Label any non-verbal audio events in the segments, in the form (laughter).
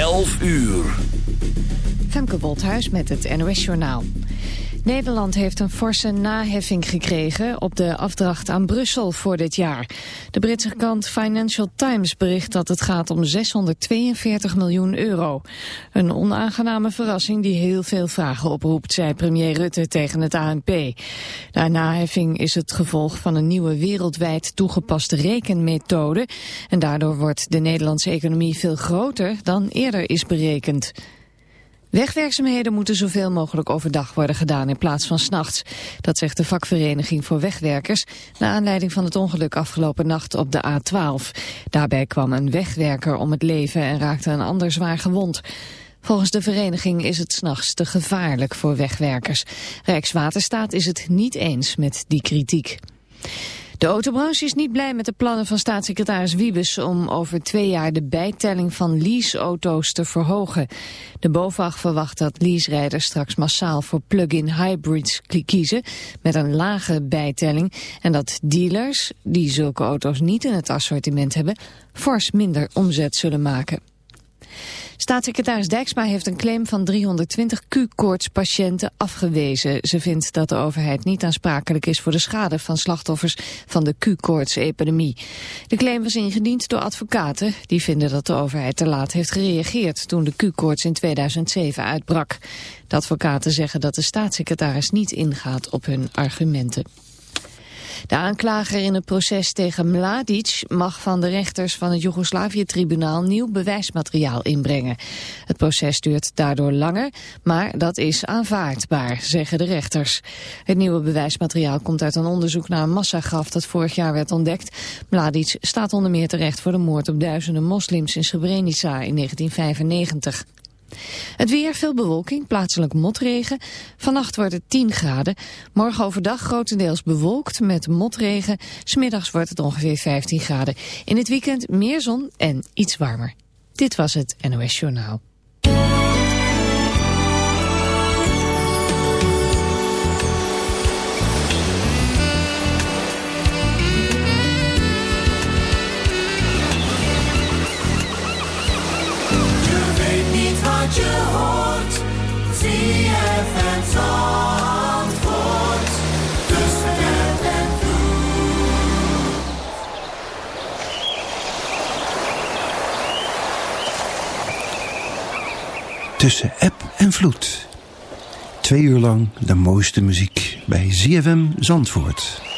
11 uur. Femke Wolthuis met het NOS Journaal. Nederland heeft een forse naheffing gekregen op de afdracht aan Brussel voor dit jaar. De Britse krant Financial Times bericht dat het gaat om 642 miljoen euro. Een onaangename verrassing die heel veel vragen oproept, zei premier Rutte tegen het ANP. De naheffing is het gevolg van een nieuwe wereldwijd toegepaste rekenmethode. En daardoor wordt de Nederlandse economie veel groter dan eerder is berekend. Wegwerkzaamheden moeten zoveel mogelijk overdag worden gedaan in plaats van s'nachts. Dat zegt de vakvereniging voor wegwerkers... na aanleiding van het ongeluk afgelopen nacht op de A12. Daarbij kwam een wegwerker om het leven en raakte een ander zwaar gewond. Volgens de vereniging is het s'nachts te gevaarlijk voor wegwerkers. Rijkswaterstaat is het niet eens met die kritiek. De autobranche is niet blij met de plannen van staatssecretaris Wiebes om over twee jaar de bijtelling van leaseauto's te verhogen. De BOVAG verwacht dat leaserijders straks massaal voor plug-in hybrids kiezen met een lage bijtelling en dat dealers, die zulke auto's niet in het assortiment hebben, fors minder omzet zullen maken. Staatssecretaris Dijksma heeft een claim van 320 Q-koortspatiënten afgewezen. Ze vindt dat de overheid niet aansprakelijk is voor de schade van slachtoffers van de Q-koortsepidemie. De claim was ingediend door advocaten. Die vinden dat de overheid te laat heeft gereageerd toen de Q-koorts in 2007 uitbrak. De advocaten zeggen dat de staatssecretaris niet ingaat op hun argumenten. De aanklager in het proces tegen Mladic mag van de rechters van het Joegoslavië-tribunaal nieuw bewijsmateriaal inbrengen. Het proces duurt daardoor langer, maar dat is aanvaardbaar, zeggen de rechters. Het nieuwe bewijsmateriaal komt uit een onderzoek naar een massagraf dat vorig jaar werd ontdekt. Mladic staat onder meer terecht voor de moord op duizenden moslims in Srebrenica in 1995. Het weer, veel bewolking, plaatselijk motregen. Vannacht wordt het 10 graden. Morgen overdag grotendeels bewolkt met motregen. Smiddags wordt het ongeveer 15 graden. In het weekend meer zon en iets warmer. Dit was het NOS Journaal. Je hoort. ZFM Zandvoort. Tussen app en vloed. Tussen app en vloed. Twee uur lang de mooiste muziek bij ZFM Zandvoort.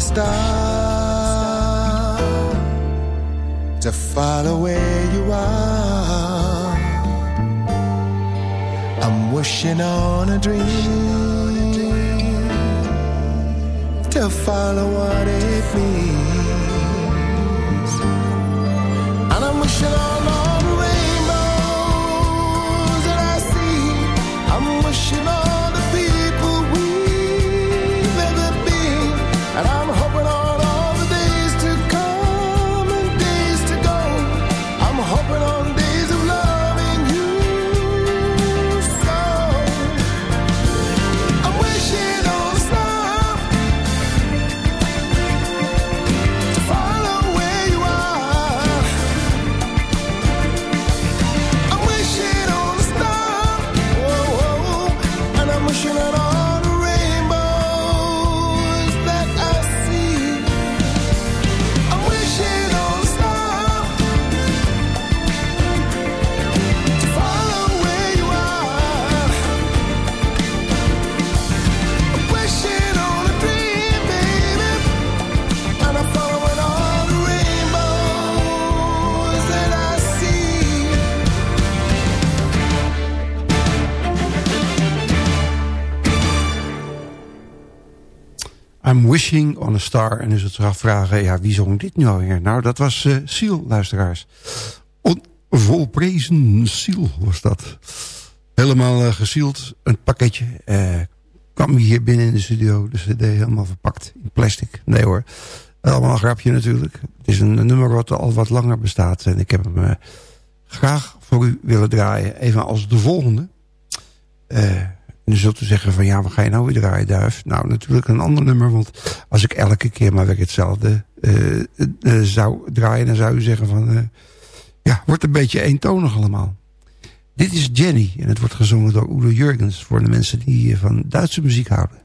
Star to follow where you are. I'm wishing on a dream to follow what it means, I'm wishing on a star. En dus het zich afvragen, ja, wie zong dit nu alweer? Nou, dat was uh, luisteraars. Onvolprezen Seal was dat. Helemaal uh, een pakketje. eh kwam hier binnen in de studio, de cd helemaal verpakt in plastic. Nee hoor, allemaal een grapje natuurlijk. Het is een, nummer wat al wat langer bestaat. En ik heb hem graag voor u willen draaien. Even als de volgende. Eh... En dan zult u zeggen van ja, wat ga je nou weer draaien, Duif? Nou, natuurlijk een ander nummer, want als ik elke keer maar weer hetzelfde eh, eh, zou draaien... dan zou u zeggen van, eh, ja, wordt een beetje eentonig allemaal. Dit is Jenny en het wordt gezongen door Udo Jurgens... voor de mensen die van Duitse muziek houden.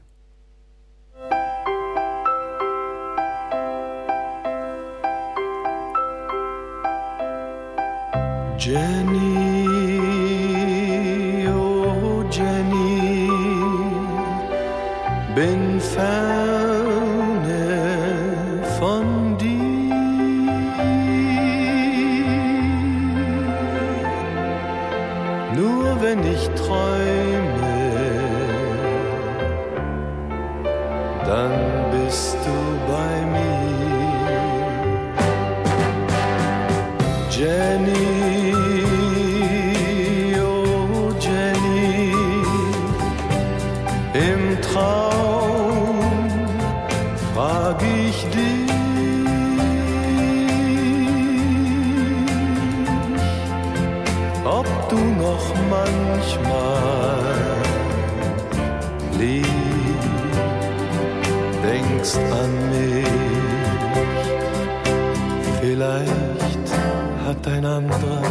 been found. Hat ein anderer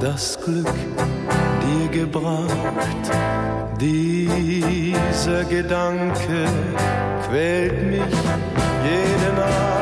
das Glück dir gebracht. Dieser Gedanke quält mich jede Nacht.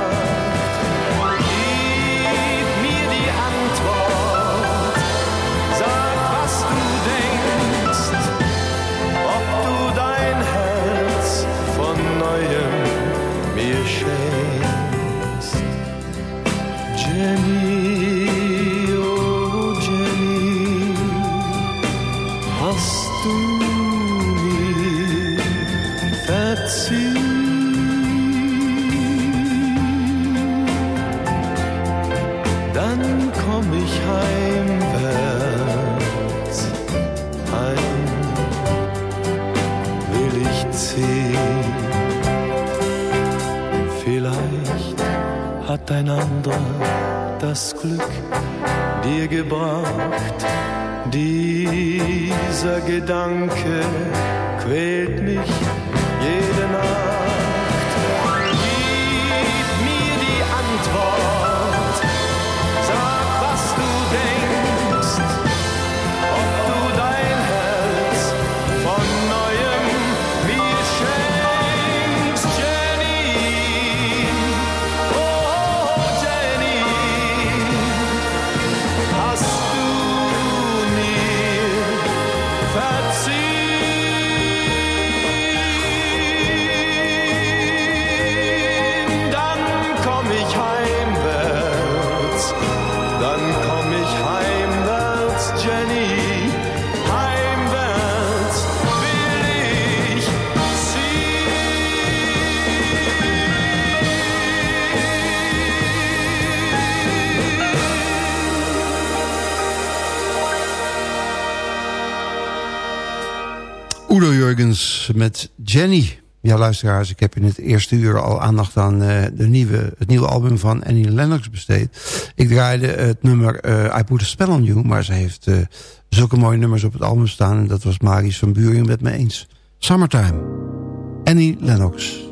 Met Jenny. Ja, luisteraars, ik heb in het eerste uur al aandacht aan uh, de nieuwe, het nieuwe album van Annie Lennox besteed. Ik draaide het nummer uh, I Put a Spell on You, maar ze heeft uh, zulke mooie nummers op het album staan. En dat was Marius van Buren met me eens. Summertime. Annie Lennox.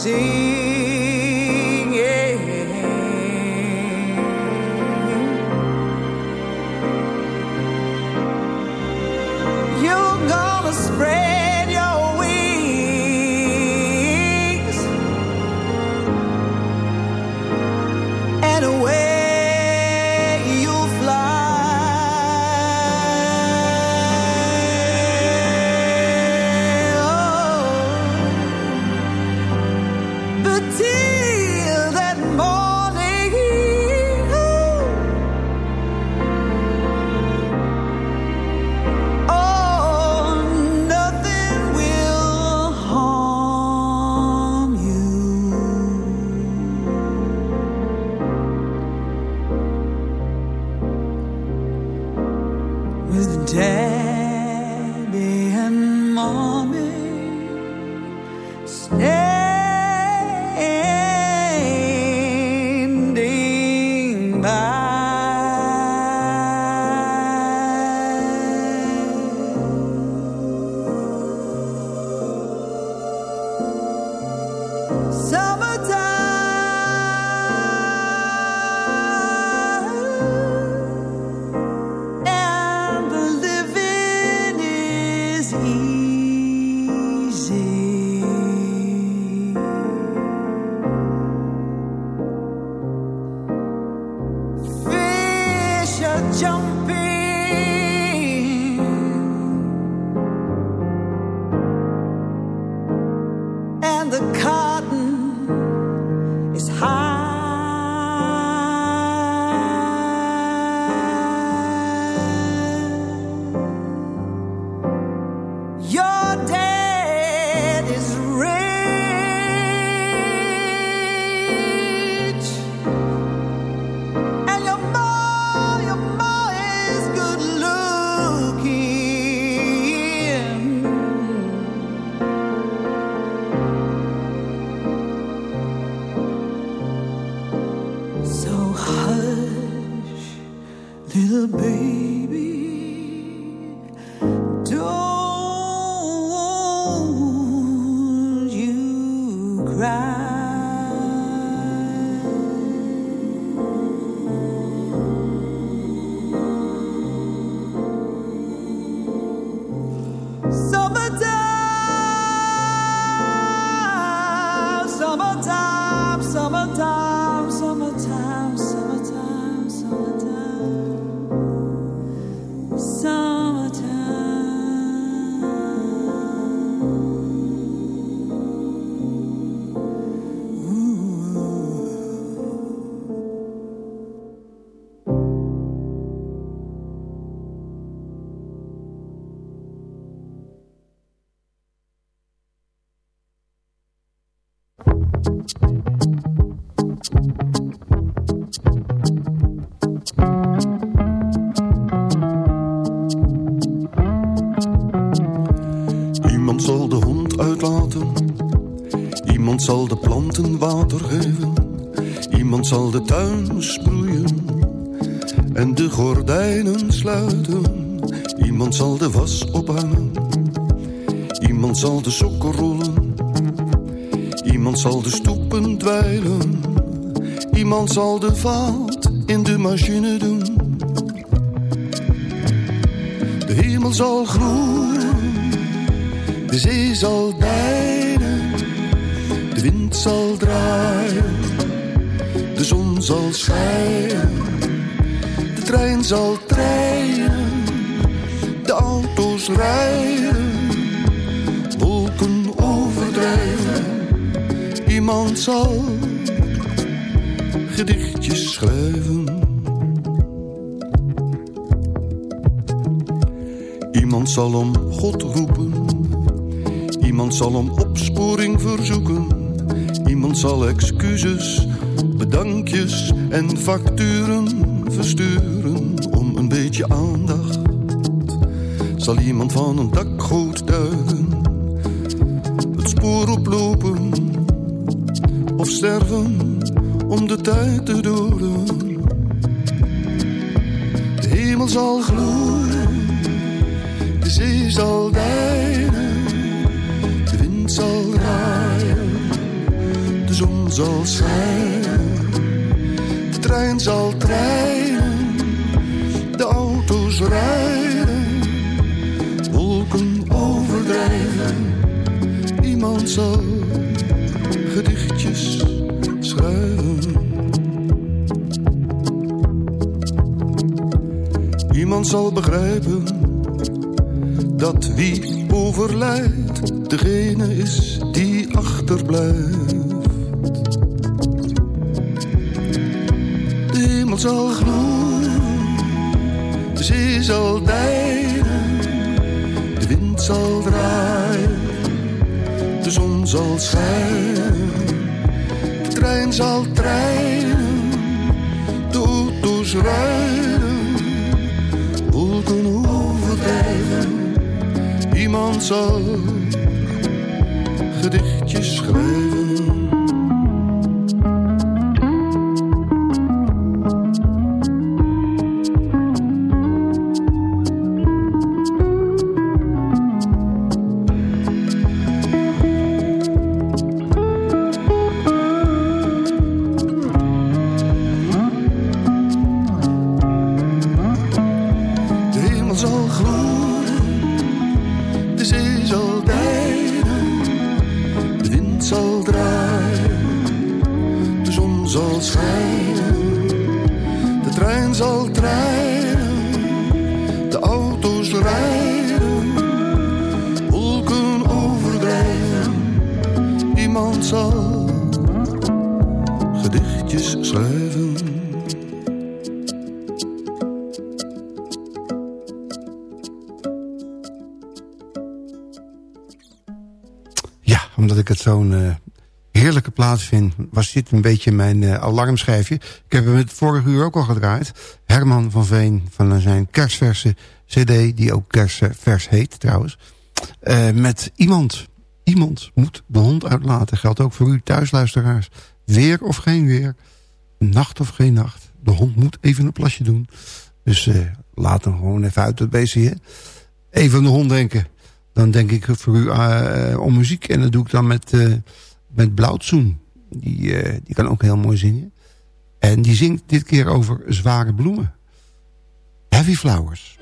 Summertime, Iemand zal de tuin sproeien. En de gordijnen sluiten. Iemand zal de was ophangen. Iemand zal de sokken rollen. Iemand zal de stoepen dweilen. Iemand zal de vaat in de machine doen. De hemel zal groeien. De zee zal deinen, de wind zal draaien, zon zal schijnen, de trein zal treinen, de auto's rijden, wolken overdrijven. Iemand zal gedichtjes schrijven. Iemand zal om God roepen. Iemand zal om opsporing verzoeken. Iemand zal excuses, bedankjes en facturen versturen om een beetje aandacht. Zal iemand van een dakgoot duiken, het spoor oplopen of sterven om de tijd te doden. De hemel zal gloeien, de zee zal deinen de wind zal draaien, de zon zal schijnen, trein zal treinen, de auto's rijden, wolken overdrijven. Iemand zal gedichtjes schrijven. Iemand zal begrijpen dat wie overlijdt degene is die achterblijft. Zal gloeien, de zee zal deinen, de wind zal draaien, de zon zal schijnen, de trein zal treinen, de auto's rijden, wolken overdrijven. Iemand zal vind... was dit een beetje mijn eh, alarmschijfje. Ik heb hem het vorige uur ook al gedraaid. Herman van Veen van zijn kerstverse cd... die ook kerstvers heet trouwens. Eh, met iemand. Iemand moet de hond uitlaten. Geldt ook voor u thuisluisteraars. Weer of geen weer. Nacht of geen nacht. De hond moet even een plasje doen. Dus eh, laat hem gewoon even uit het beestje. hè. Even aan de hond denken. Dan denk ik voor u om muziek. En dat doe ik dan met, met Blauwtsoen. Die, eh, die kan ook heel mooi zingen. En die zingt dit keer over zware bloemen. Heavy Flowers.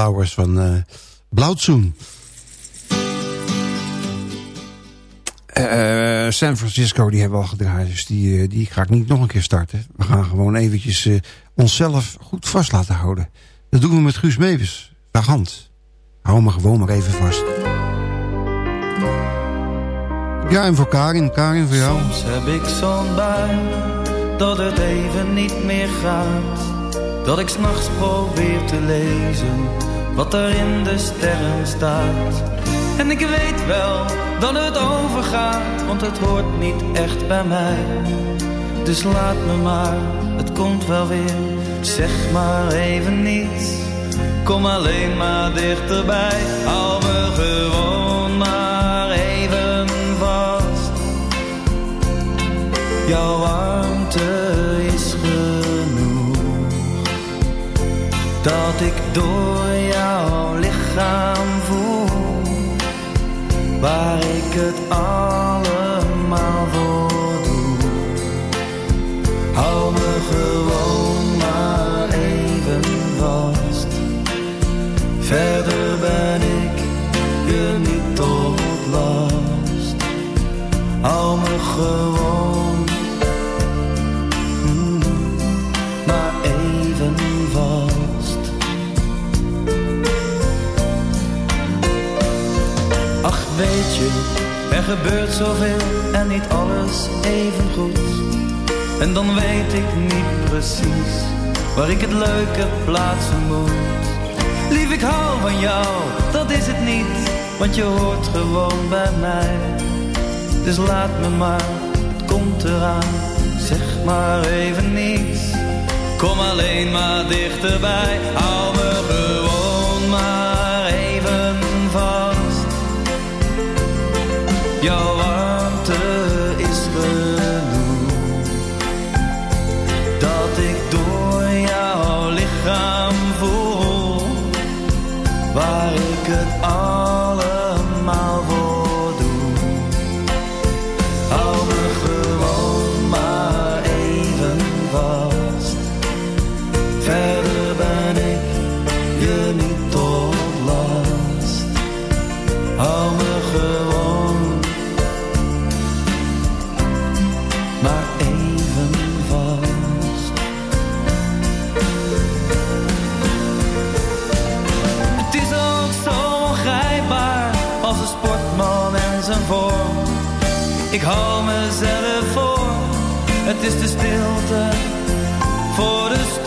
Flowers van uh, San Francisco, die hebben we al gedraaid. Dus die, die ga ik niet nog een keer starten. We gaan gewoon eventjes onszelf goed vast laten houden. Dat doen we met Guus Meeuwis. Hand. Hou me gewoon maar even vast. Ja, en voor Karin. Karin, voor jou. Soms heb ik zo'n bui dat het even niet meer gaat. Dat ik s'nachts probeer te lezen wat er in de sterren staat. En ik weet wel dat het overgaat, want het hoort niet echt bij mij. Dus laat me maar, het komt wel weer. Zeg maar even niets, kom alleen maar dichterbij. Hou me gewoon maar even vast. Jouw warmte is genoeg, dat ik door jouw voel, waar ik het allemaal gebeurt zoveel en niet alles even goed. En dan weet ik niet precies waar ik het leuke plaatsen moet. Lief, ik hou van jou, dat is het niet, want je hoort gewoon bij mij. Dus laat me maar, het komt eraan, zeg maar even niets. Kom alleen maar dichterbij, hou Jouw Ik hou mezelf voor, het is de stilte voor de storm.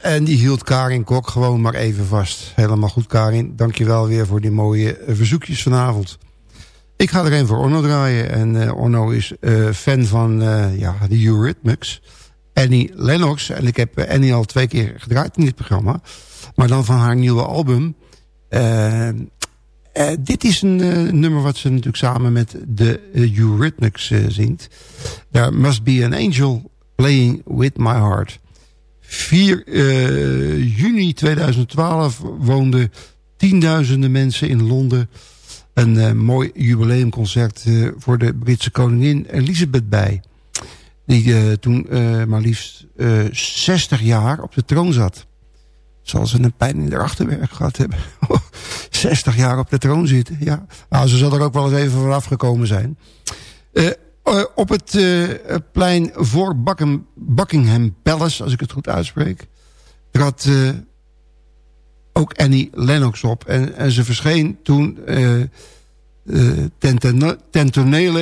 En die hield Karin Kok gewoon maar even vast. Helemaal goed, Karin. Dankjewel weer voor die mooie eh, verzoekjes vanavond. Ik ga er een voor Orno draaien. En eh, Orno is eh, fan van ja, de Eurythmics. Annie Lennox. En ik heb Annie al twee keer gedraaid in dit programma. Maar dan van haar nieuwe album. Dit is een nummer wat ze natuurlijk samen met de Eurythmics zingt. There must be an angel playing with my heart. 4 eh, juni 2012 woonden tienduizenden mensen in Londen... een eh, mooi jubileumconcert eh, voor de Britse koningin Elizabeth bij. Die toen maar liefst eh 60 jaar op de troon zat. Zal ze een pijn in haar achterwerk gehad hebben. (laughs) 60 jaar op de troon zitten, ja. Nou, ze zal er ook wel eens even vanaf gekomen zijn. Eh, op het eh, plein voor Buckingham, Palace, als ik het goed uitspreek... trad eh, ook Annie Lennox op. En, ze verscheen toen ten, ten,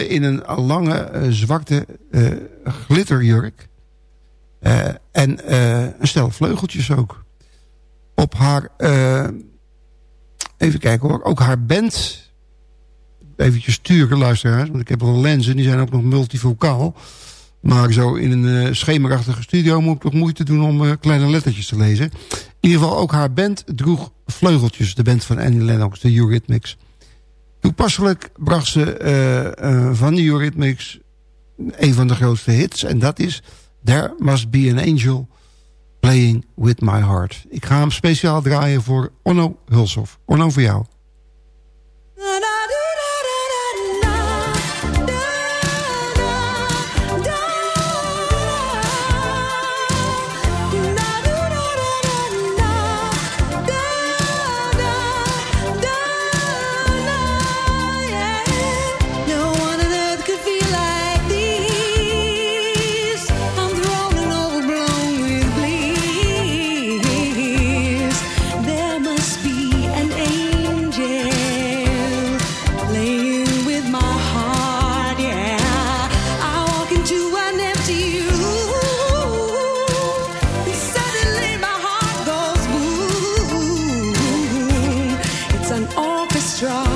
in een lange zwarte glitterjurk. en een stel vleugeltjes ook. Op haar, even kijken hoor, ook haar band eventjes sturen, luisteraars. Want ik heb wel lenzen, die zijn ook nog multivocaal. Maar zo in een uh, schemerachtige studio moet ik toch moeite doen om uh, kleine lettertjes te lezen. In ieder geval ook haar band droeg vleugeltjes. De band van Annie Lennox, de Eurythmics. Toepasselijk bracht ze uh, van de Eurythmics een van de grootste hits. En dat is There Must Be an Angel Playing With My Heart. Ik ga hem speciaal draaien voor Onno Hulshoff. Onno voor jou. strong.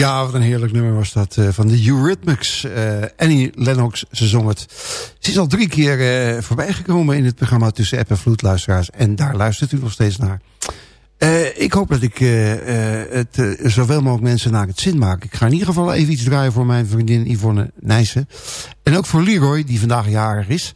Ja, wat een heerlijk nummer was dat uh, van de Eurythmics. Uh, Annie Lennox, ze zong het. Ze is al drie keer uh, voorbij gekomen in het programma Tussen App en Vloed, luisteraars. En daar luistert u nog steeds naar. ik hoop dat ik het zoveel mogelijk mensen naar het zin maak. Ik ga in ieder geval even iets draaien voor mijn vriendin Yvonne Nijssen. En ook voor Leroy, die vandaag jarig is.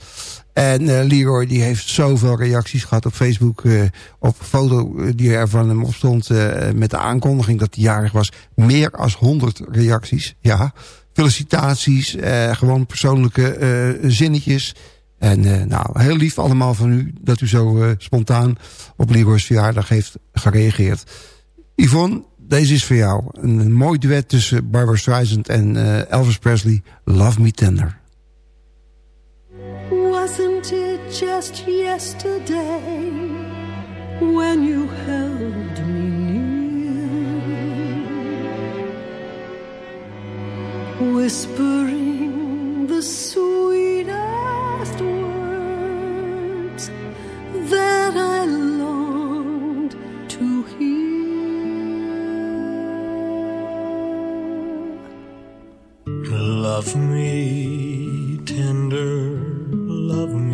En uh, Leroy die heeft zoveel reacties gehad op Facebook. Uh, op foto eh, die er van hem op stond met de aankondiging dat hij jarig was. Meer dan 100 reacties. Ja, felicitaties. gewoon persoonlijke zinnetjes. En nou, heel lief allemaal van u dat u zo spontaan op Leroy's verjaardag heeft gereageerd. Yvonne, deze is voor jou. Een, een mooi duet tussen Barbara Streisand en Elvis Presley. Love Me Tender. Just yesterday when you held me near, whispering the sweetest words that I longed to hear? Love me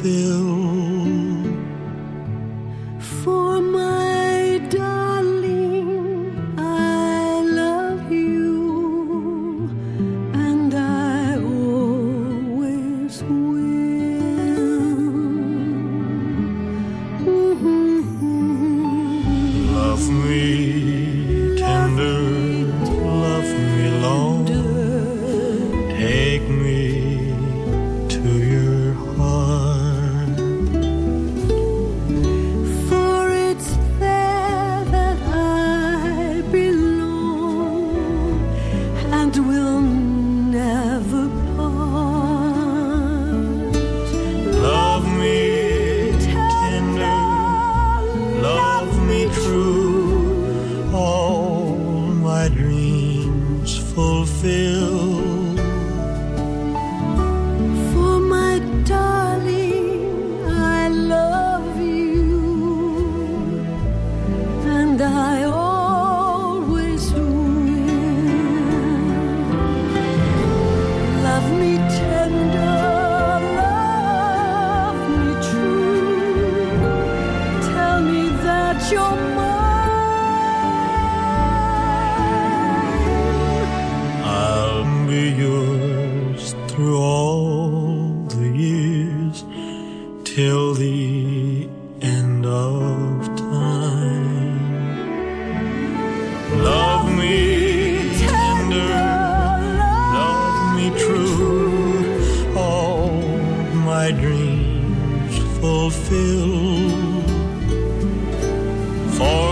fulfill. My dreams fulfill. For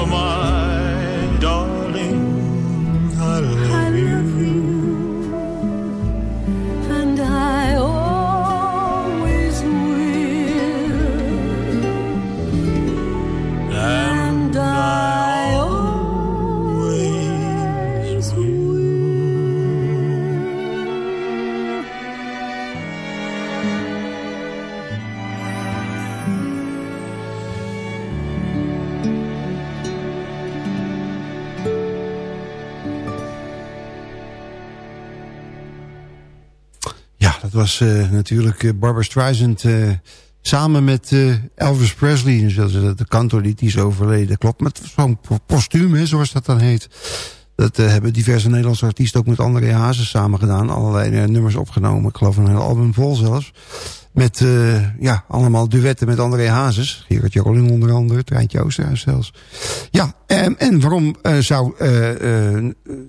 was uh, natuurlijk uh, Barbara Streisand uh, samen met Elvis Presley. Dus dat, de kantor die is overleden. Klopt, met zo'n postuum, hè, zoals dat dan heet. Dat hebben diverse Nederlandse artiesten ook met André Hazes samen gedaan. Allerlei nummers opgenomen. Ik geloof een heel album vol zelfs. Met ja, allemaal duetten met André Hazes. Gerard Joling onder andere. Treintje Oosterhuis zelfs. Ja, en, en waarom zou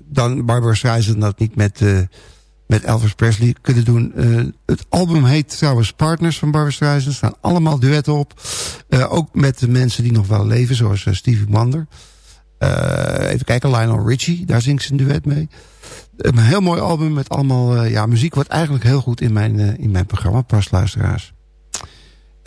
dan Barbara Streisand dat niet met met Elvis Presley kunnen doen. Uh, het album heet trouwens Partners van Barbara Streisand. Er staan allemaal duetten op. Uh, ook met de mensen die nog wel leven, zoals uh, Stevie Wonder. Even kijken, Lionel Richie, daar zingt ze een duet mee. Een heel mooi album met allemaal ja, muziek... wat eigenlijk heel goed in mijn, in mijn programma past, luisteraars.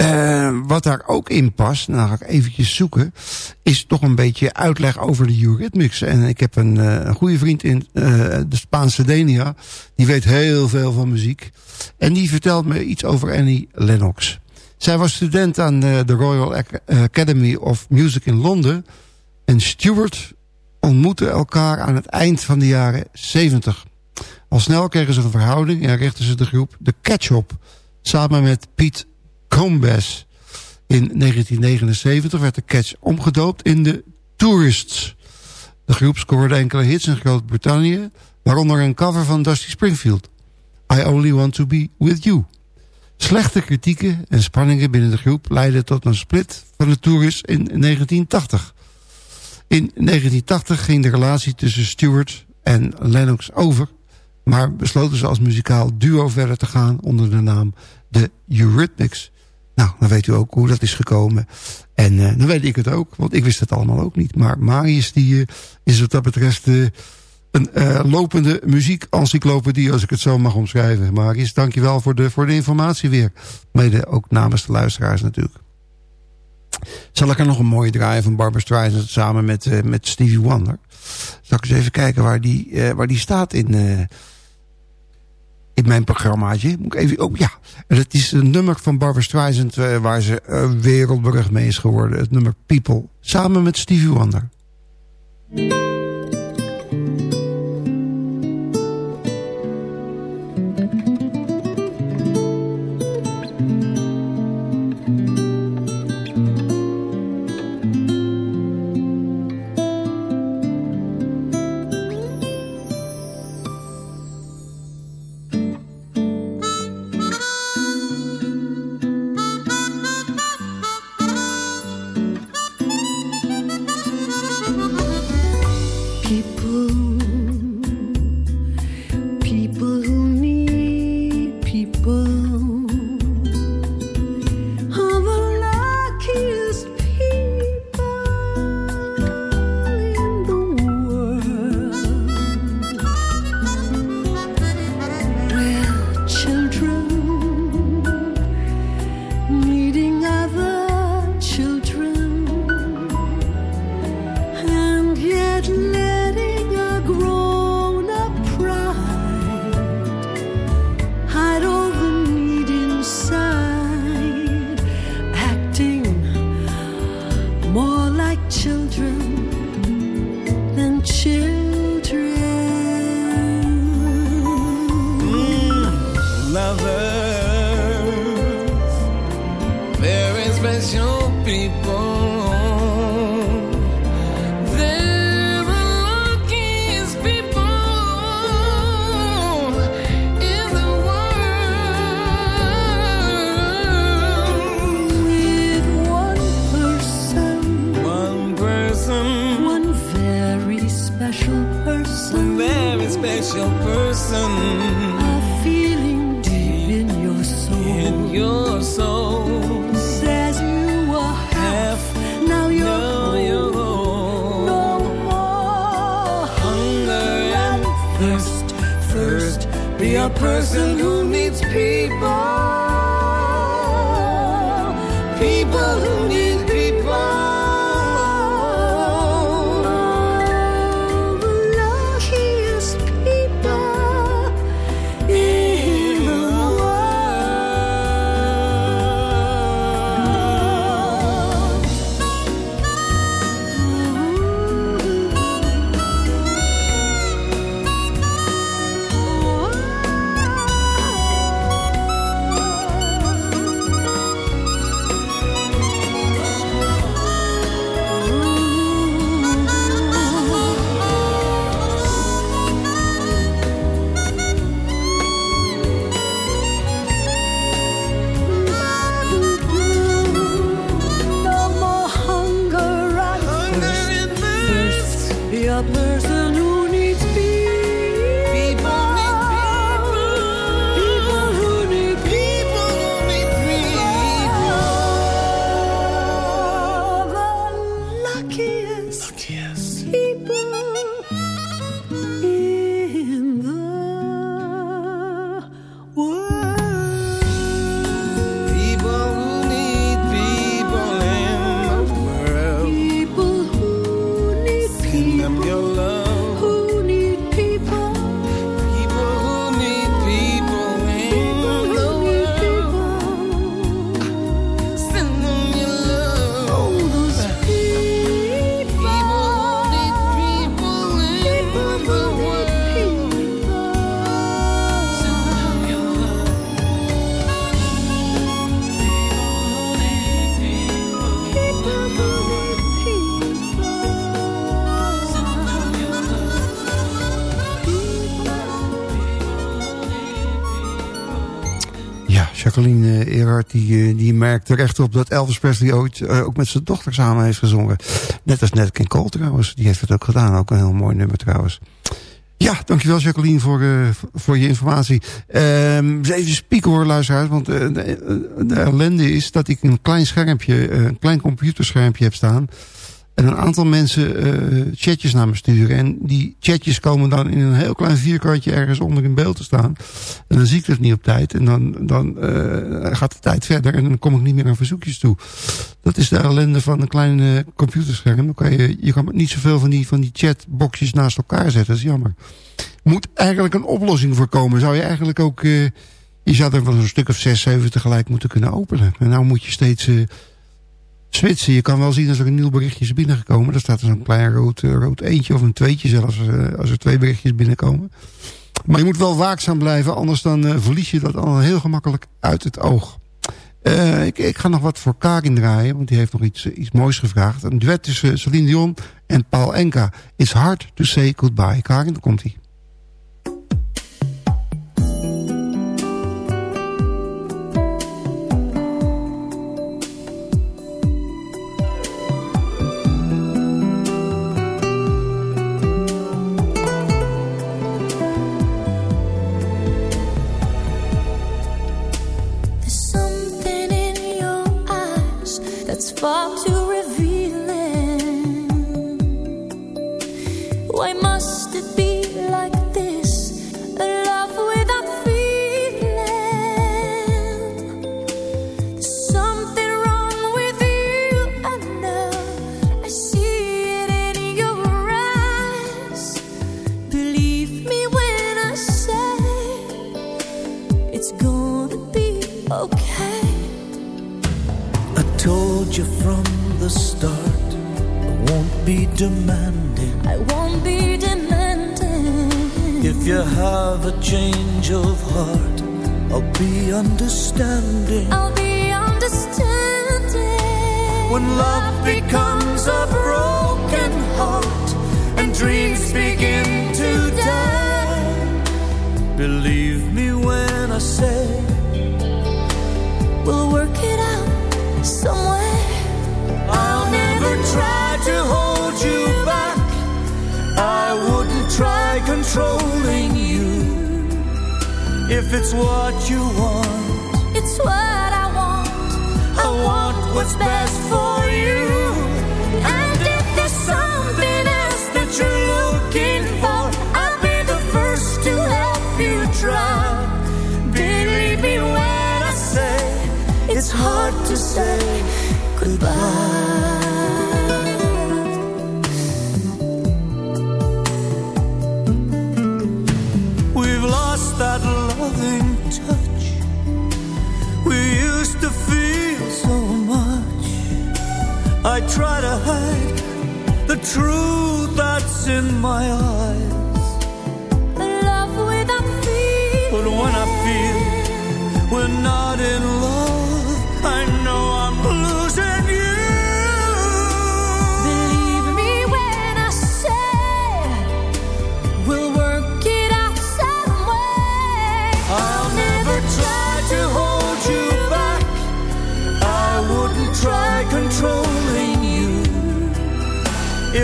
Uh, wat daar ook in past, nou ga ik eventjes zoeken... is toch een beetje uitleg over de Eurythmics. En ik heb een, uh, een goede vriend in uh, de Spaanse Denia. Die weet heel veel van muziek. En die vertelt me iets over Annie Lennox. Zij was student aan de Royal Academy of Music in Londen. En Stewart ontmoetten elkaar aan het eind van de jaren 70. Al snel kregen ze een verhouding en richtten ze de groep The Catch-Up... samen met Piet In 1979 werd de Catch omgedoopt in de Tourists. De groep scoorde enkele hits in Groot-Brittannië... waaronder een cover van Dusty Springfield. I Only Want To Be With You. Slechte kritieken en spanningen binnen de groep... leidden tot een split van de Tourists in 1980. In 1980 ging de relatie tussen Stewart en Lennox over... maar besloten ze als muzikaal duo verder te gaan onder de naam de Eurythmics. Nou, dan weet u ook hoe dat is gekomen. En uh, dan weet ik het ook, want ik wist het allemaal ook niet. Maar Marius die, uh, is wat dat betreft uh, een lopende muziek-encyclopedie... als ik het zo mag omschrijven. Marius, dankjewel voor de, voor de informatie weer. Mede ook namens de luisteraars natuurlijk. Zal ik er nog een mooie draaien van Barbara Streisand... samen met, met Stevie Wonder. Zal ik eens even kijken waar die, waar die staat in in mijn programmaatje. Moet ik even, oh ja, het is een nummer van Barbara Streisand... Uh, waar ze uh, wereldberucht mee is geworden. Het nummer People. Samen met Stevie Wonder. you die, eh, die merkt er echt op dat Elvis Presley ooit eh, ook met zijn dochter samen heeft gezongen. Net als Nat King Cole trouwens. Die heeft het ook gedaan. Ook een heel mooi nummer trouwens. Ja, dankjewel Jacqueline voor, eh, voor je informatie. Eens even spieken hoor, luisteraars. Want de, de ellende is dat ik een klein schermpje, een klein computerschermpje heb staan. En een aantal mensen eh, chatjes naar me sturen. En die chatjes komen dan in een heel klein vierkantje ergens onder in beeld te staan. En dan zie ik dat niet op tijd. En dan, dan eh, gaat de tijd verder. En dan kom ik niet meer aan verzoekjes toe. Dat is de ellende van een klein eh, computerscherm. Dan kan je, je kan niet zoveel van die, van die chatboxjes naast elkaar zetten. Dat is jammer. Moet eigenlijk een oplossing voor komen. Zou je eigenlijk ook... eh, je zou er wel een stuk of zes, zeven tegelijk moeten kunnen openen. En nou moet je steeds... switchen. Je kan wel zien als er een nieuw berichtje is binnengekomen. Dan staat er zo'n klein rood, eh, rood eentje of een tweetje zelfs eh, als er twee berichtjes binnenkomen. Maar je moet wel waakzaam blijven, anders dan eh, verlies je dat al heel gemakkelijk uit het oog. Ik, ik ga nog wat voor Karin draaien, want die heeft nog iets, iets moois gevraagd. Een duet tussen Celine Dion en Paul Enka. It's hard to say goodbye. Karin, daar komt hij. Be demanding. I won't be demanding. If you have a change of heart, I'll be understanding. I'll be understanding. When love becomes a broken heart and dreams begin to die, believe me when I say we'll work it out some way. I'll never try to hold you back. I wouldn't try controlling you if it's what you want. It's what I want. I want what's best for you. And if there's something else that you're looking for, I'll be the first to help you try. Believe me when I say It's hard to say goodbye. I try to hide the truth that's in my eyes.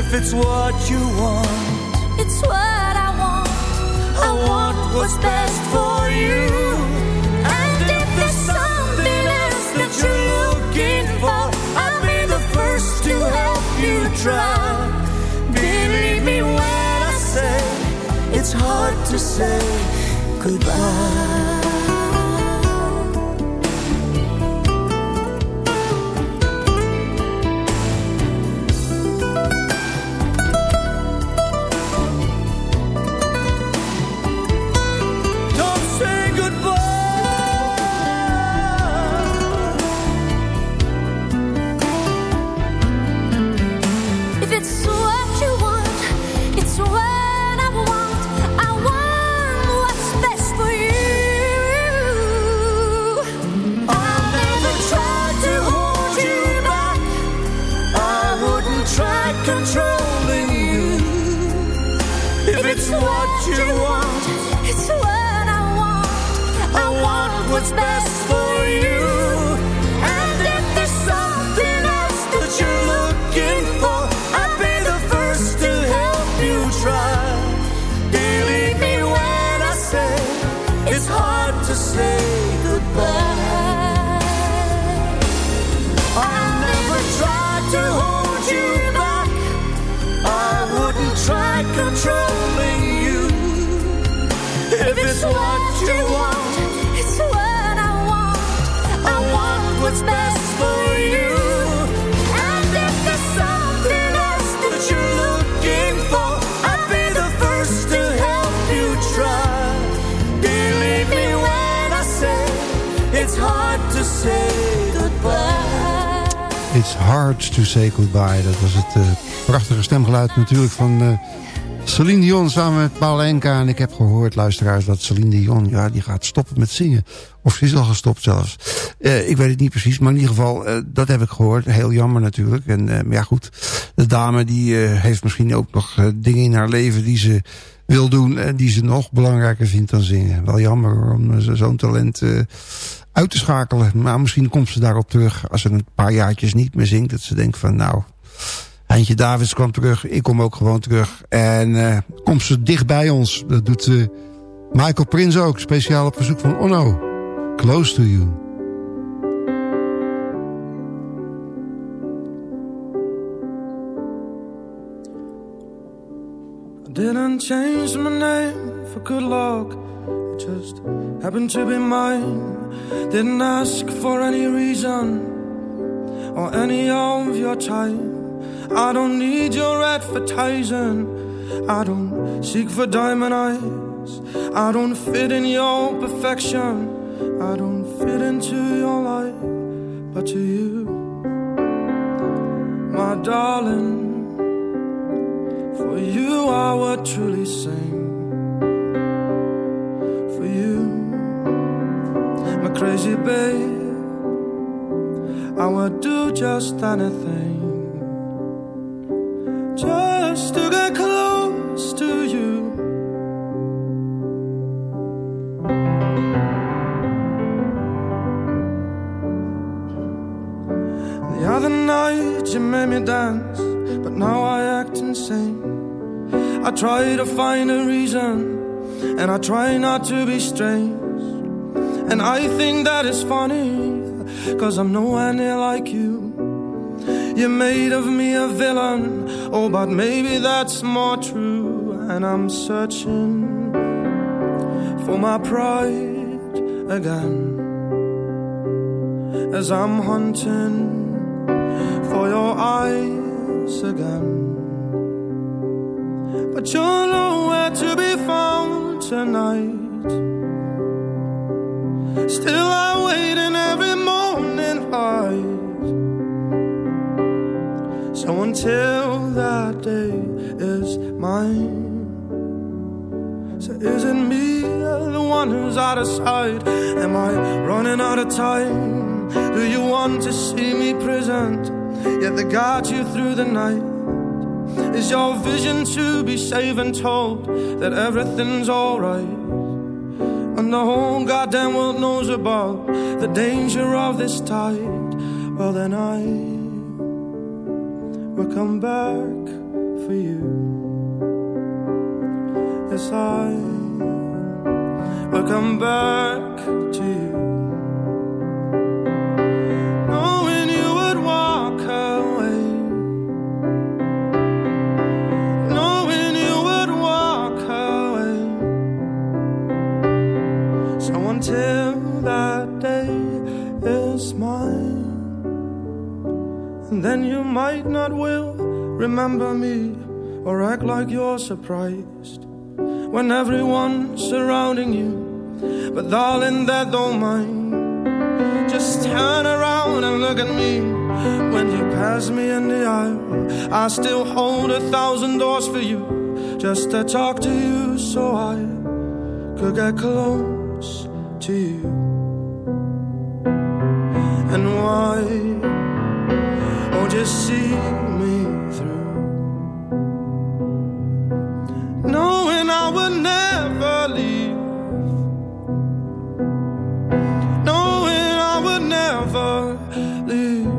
If it's what you want. It's what I want. I want what's best for you. And if there's something else that you're looking for, I'll be the first to help you try. Believe me when I say it's hard to say goodbye. Say goodbye. Dat was het eh, prachtige stemgeluid natuurlijk van eh, Celine Dion samen met Paul Enka. En ik heb gehoord, luisteraars, dat Celine Dion... ja, die gaat stoppen met zingen. Of ze is al gestopt zelfs. Eh, ik weet het niet precies, maar in ieder geval, dat heb ik gehoord. Heel jammer natuurlijk. En ja, goed, de dame die heeft misschien ook nog dingen in haar leven... die ze wil doen en die ze nog belangrijker vindt dan zingen. Wel jammer om zo- zo'n talent uit te schakelen. Maar misschien komt ze daarop terug als ze een paar jaartjes niet meer zingt. Dat ze denkt van nou, Eindje Davids kwam terug. Ik kom ook gewoon terug. En eh komt ze dicht bij ons. Dat doet eh, Michael Prins ook. Speciaal op verzoek van Onno. Close to you. Didn't change my name for good luck. Just happened to be mine. Didn't ask for any reason or any of your time. I don't need your advertising. I don't seek for diamond eyes. I don't fit in your perfection. I don't fit into your life, but to you, my darling. For you, I would truly sing. My crazy babe, I would do just anything. Just to get close to you. The other night you made me dance, but now I act insane. I try to find a reason, and I try not to be strange. And I think that is funny, cause I'm nowhere near like you. You made of me a villain, oh, but maybe that's more true. And I'm searching for my pride again as I'm hunting for your eyes again. But you're nowhere to be found tonight. Still, I wait in every morning light. So until that day is mine. So is it me, the one who's out of sight? Am I running out of time? Do you want to see me present? Yet they got you through the night. Is your vision to be safe and told that everything's alright? And the whole goddamn world knows about the danger of this tide. Well, then I will come back for you. Yes, I will come back to you. And then you might not will remember me or act like you're surprised when everyone's surrounding you. But darling, that don't mind. Just turn around and look at me. when you pass me in the aisle. I still hold a thousand doors for you just to talk to you so I could get close to you. And why see me through? Knowing I would never leave. Knowing I would never leave.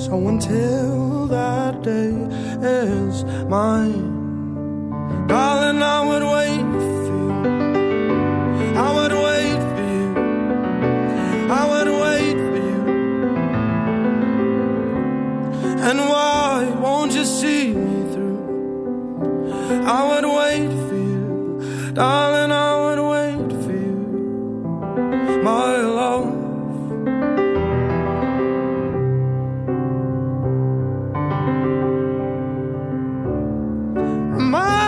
So until that day is mine, darling, I would wait I would wait for you, darling. I would wait for you, my love. My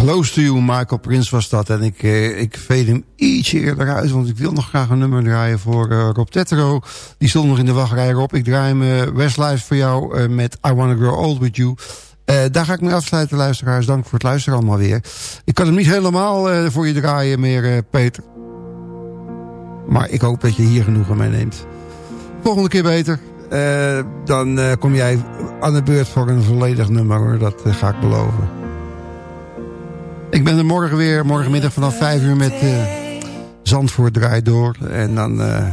Close to You, Michael Prins was dat. En ik, eh, ik veed hem ietsje eerder uit, want ik wil nog graag een nummer draaien voor eh, Rob Tetro. Die stond nog in de wachtrij, Rob. Ik draai hem eh, Westlife voor jou met I Wanna Grow Old With You. Daar ga ik mee afsluiten, luisteraars. Dank voor het luisteren allemaal weer. Ik kan hem niet helemaal voor je draaien meer, Peter. Maar ik hoop dat je hier genoegen mee neemt. Volgende keer beter. Dan kom jij aan de beurt voor een volledig nummer, hoor. Dat ga ik beloven. Ik ben er morgen weer, morgenmiddag vanaf 5 uur met eh, Zandvoort draait door. En dan eh,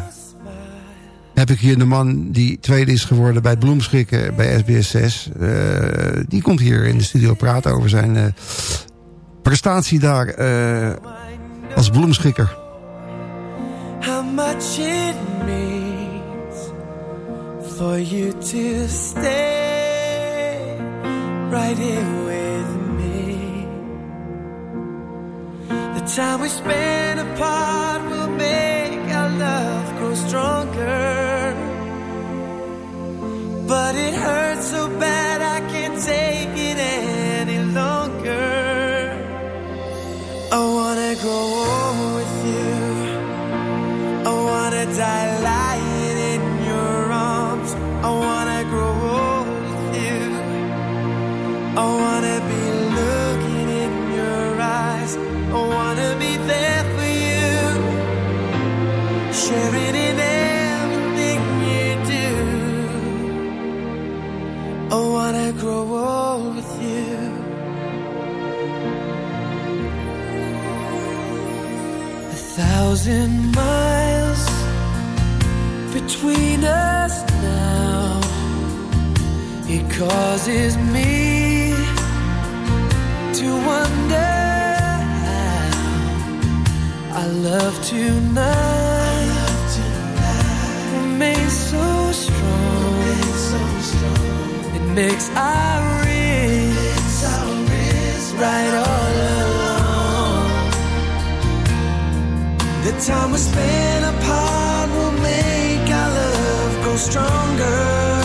heb ik hier de man die tweede is geworden bij bloemschikken bij SBS 6. Eh, die komt hier in de studio praten over zijn prestatie daar als bloemschikker. Time we spend apart will make our love grow stronger. But it hurts so bad thousand miles between us now. It causes me to wonder how our love tonight remains so strong. It makes our wrists right time we spend apart will make our love grow stronger.